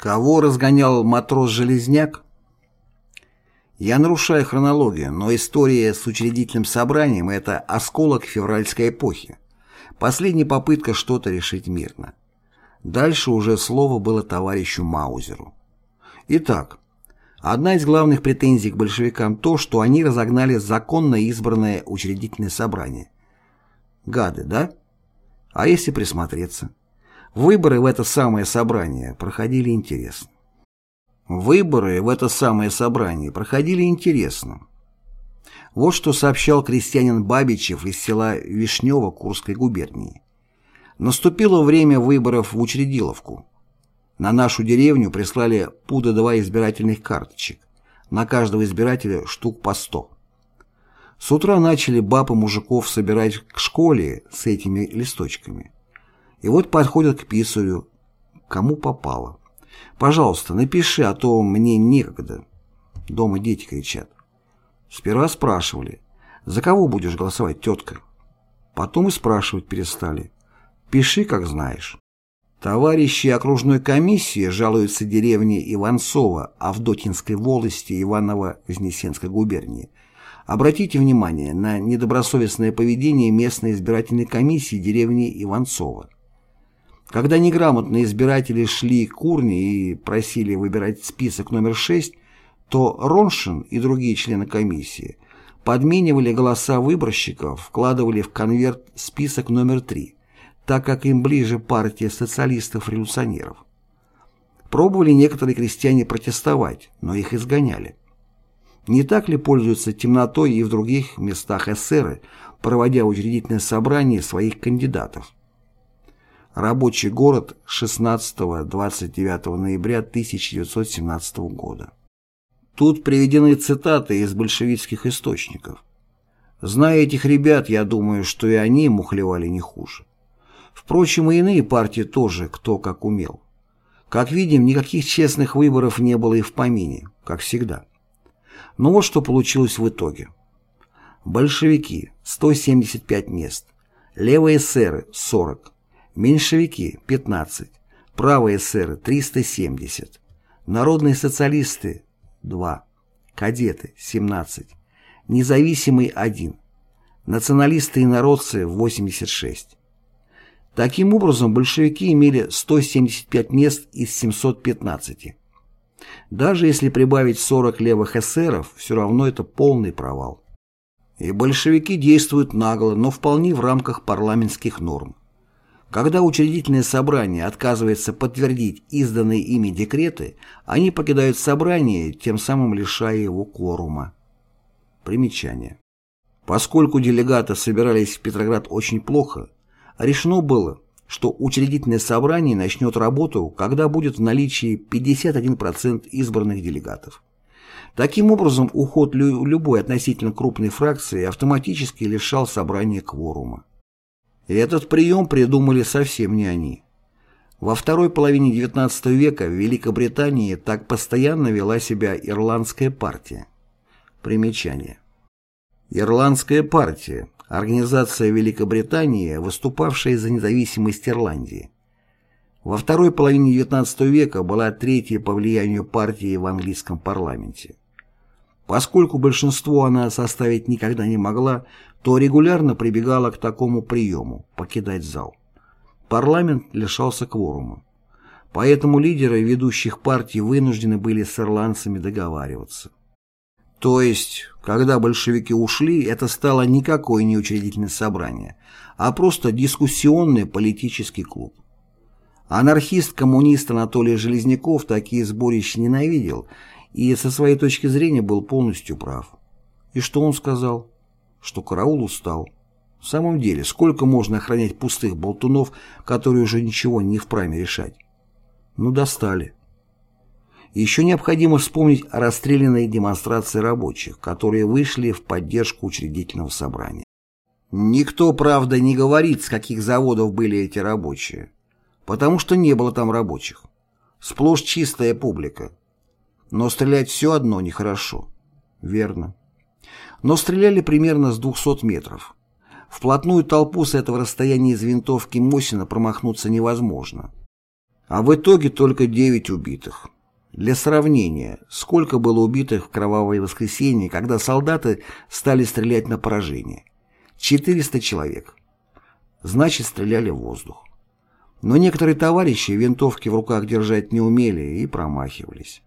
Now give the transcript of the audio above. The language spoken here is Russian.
Кого разгонял матрос-железняк? Я нарушаю хронологию, но история с учредительным собранием – это осколок февральской эпохи. Последняя попытка что-то решить мирно. Дальше уже слово было товарищу Маузеру. Итак, одна из главных претензий к большевикам то, что они разогнали законно избранное учредительное собрание. Гады, да? А если присмотреться? Выборы в это самое собрание проходили интересно. Выборы в это самое собрание проходили интересно. Вот что сообщал крестьянин Бабичев из села Вишнево Курской губернии. Наступило время выборов в Учредиловку. На нашу деревню прислали пуда два избирательных карточек. На каждого избирателя штук по сто. С утра начали баб и мужиков собирать к школе с этими листочками. И вот подходят к писарю, кому попало. «Пожалуйста, напиши, а то мне некогда». Дома дети кричат. Сперва спрашивали, «За кого будешь голосовать, тетка?» Потом и спрашивать перестали. «Пиши, как знаешь». Товарищи окружной комиссии жалуются деревне Иванцова Авдотинской волости Иваново-Вознесенской губернии. Обратите внимание на недобросовестное поведение местной избирательной комиссии деревни Иванцова. Когда неграмотные избиратели шли к урне и просили выбирать список номер 6, то Роншин и другие члены комиссии подменивали голоса выборщиков, вкладывали в конверт список номер 3, так как им ближе партия социалистов-революционеров. Пробовали некоторые крестьяне протестовать, но их изгоняли. Не так ли пользуются темнотой и в других местах эсеры, проводя учредительное собрание своих кандидатов? Рабочий город 16-29 ноября 1917 года. Тут приведены цитаты из большевистских источников. Зная этих ребят, я думаю, что и они мухлевали не хуже. Впрочем, и иные партии тоже, кто как умел. Как видим, никаких честных выборов не было и в помине, как всегда. Но вот что получилось в итоге. Большевики – 175 мест, левые эсеры – 40, меньшевики – 15, правые эсеры – 370, народные социалисты – 2, кадеты – 17, независимый – 1, националисты и народцы – 86. Таким образом, большевики имели 175 мест из 715. Даже если прибавить 40 левых эсеров, все равно это полный провал. И большевики действуют нагло, но вполне в рамках парламентских норм. Когда учредительное собрание отказывается подтвердить изданные ими декреты, они покидают собрание, тем самым лишая его кворума. Примечание. Поскольку делегаты собирались в Петроград очень плохо, решено было, что учредительное собрание начнет работу, когда будет в наличии 51% избранных делегатов. Таким образом, уход любой относительно крупной фракции автоматически лишал собрания кворума. И этот прием придумали совсем не они. Во второй половине XIX века в Великобритании так постоянно вела себя Ирландская партия. Примечание. Ирландская партия – организация Великобритании, выступавшая за независимость Ирландии. Во второй половине XIX века была третьей по влиянию партии в английском парламенте. Поскольку большинство она составить никогда не могла, то регулярно прибегала к такому приему – покидать зал. Парламент лишался кворума. Поэтому лидеры ведущих партий вынуждены были с ирландцами договариваться. То есть, когда большевики ушли, это стало никакое не учредительное собрание, а просто дискуссионный политический клуб. Анархист-коммунист Анатолий Железняков такие сборища ненавидел и со своей точки зрения был полностью прав. И что он сказал? Что караул устал. В самом деле, сколько можно охранять пустых болтунов, которые уже ничего не вправе решать? Ну, достали. Еще необходимо вспомнить о расстрелянной демонстрации рабочих, которые вышли в поддержку учредительного собрания. Никто, правда, не говорит, с каких заводов были эти рабочие, потому что не было там рабочих. Сплошь чистая публика. Но стрелять все одно нехорошо. Верно. Но стреляли примерно с 200 метров. В плотную толпу с этого расстояния из винтовки Мосина промахнуться невозможно. А в итоге только 9 убитых. Для сравнения, сколько было убитых в кровавое воскресенье, когда солдаты стали стрелять на поражение? 400 человек. Значит, стреляли в воздух. Но некоторые товарищи винтовки в руках держать не умели и промахивались.